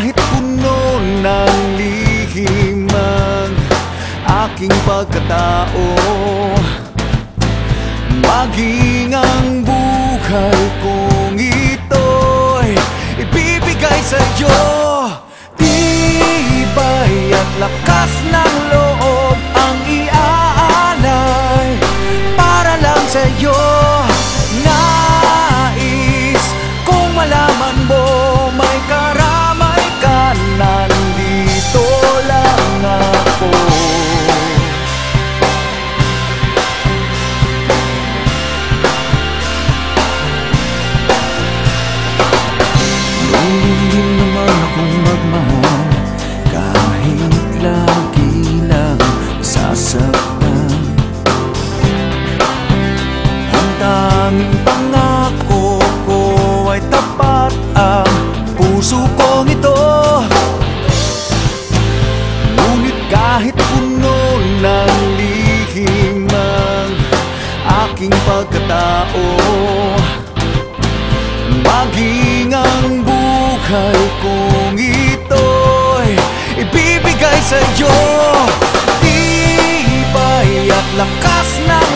Kahit puno ng lihim ang aking pagkatao Maging ang buhay kong ito'y ibibigay sa'yo. Tibay at lakas ng loob ang iaanay Para lang sa'yo? Nais kong malaman mo. pagkatao. Maging ang buhay kong ito'y ibibigay sa'yo. Di paiyak lakas ng